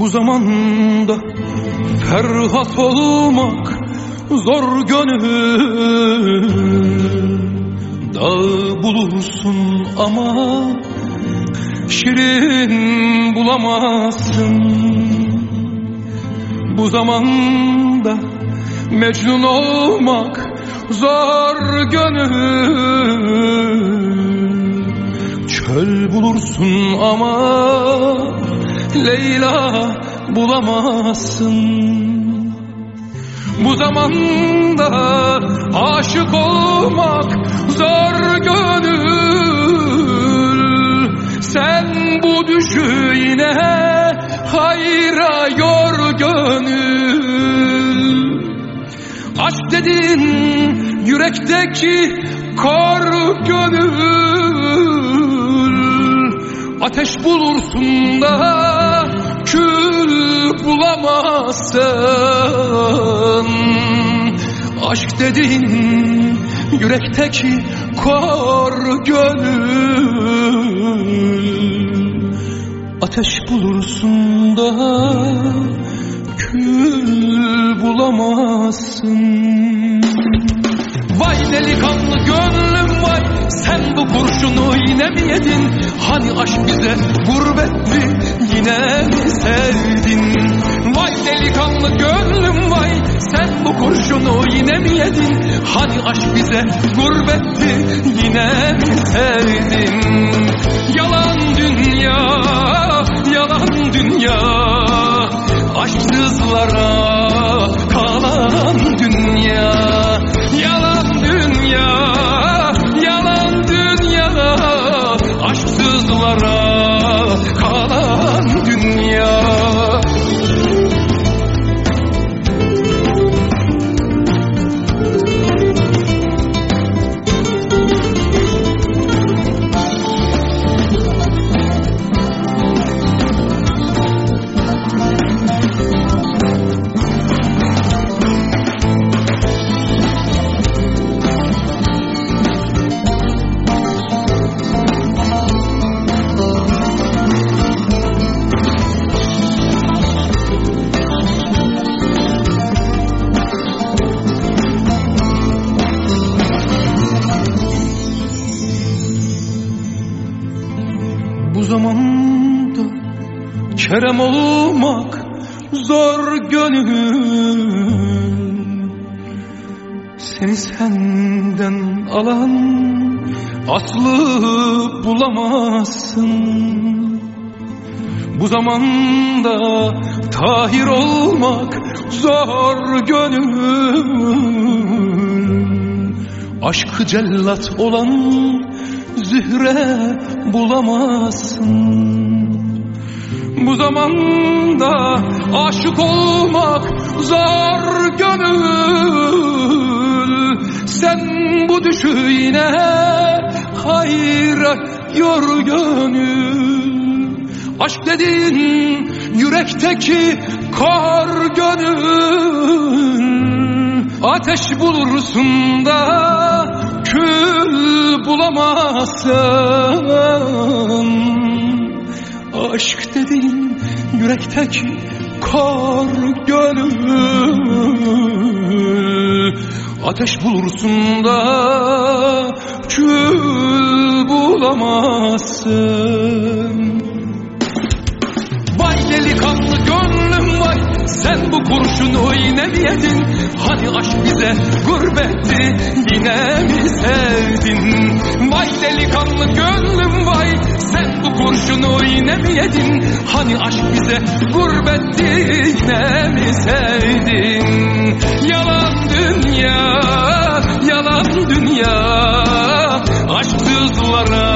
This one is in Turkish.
Bu zamanda ferhat olmak zor gönül. Dağ bulursun ama şirin bulamazsın. Bu zamanda Mecnun olmak zor gönül. Çöl bulursun ama Leyla bulamazsın. Bu zamanda aşık olmak zor gönül. Sen bu düşü yine hayra yor gönül. Aşk dedin yürekteki kor gönül Ateş bulursun da kül bulamazsın. Aşk dedin yürekteki kor gönül. Ateş bulursun da kül bulamazsın. Vay delikanlı gönlüm Sen bu kurşunu yine mi yedin? Hani aşk bize gurbetti Yine mi sevdin? Vay delikanlı gönlüm vay Sen bu kurşunu yine mi yedin? Hani aşk bize gurbetti Yine mi sevdin zamanda kerem olmak zor gönül Seni senden alan aslı bulamazsın. Bu zamanda tahir olmak zor gönül Aşkı cellat olan zühre bulamazsın. Bu zamanda aşık olmak zor gönül. Sen bu düşü yine hayra yor gönül. Aşk dediğin yürekteki kar gönül Ateş bulursun da kül bulamazsın. Aşk dediğin yürekteki kar gönül. Ateş bulursun da kül bulamazsın delikanlı gönlüm vay Sen bu kurşunu yine mi yedin? Hani aşk bize gurbetti Yine mi sevdin? Vay delikanlı gönlüm vay. Sen bu kurşunu yine mi yedin? Hani aşk bize gurbetti Yine mi sevdin? Yalan dünya Yalan dünya. Aşksızlara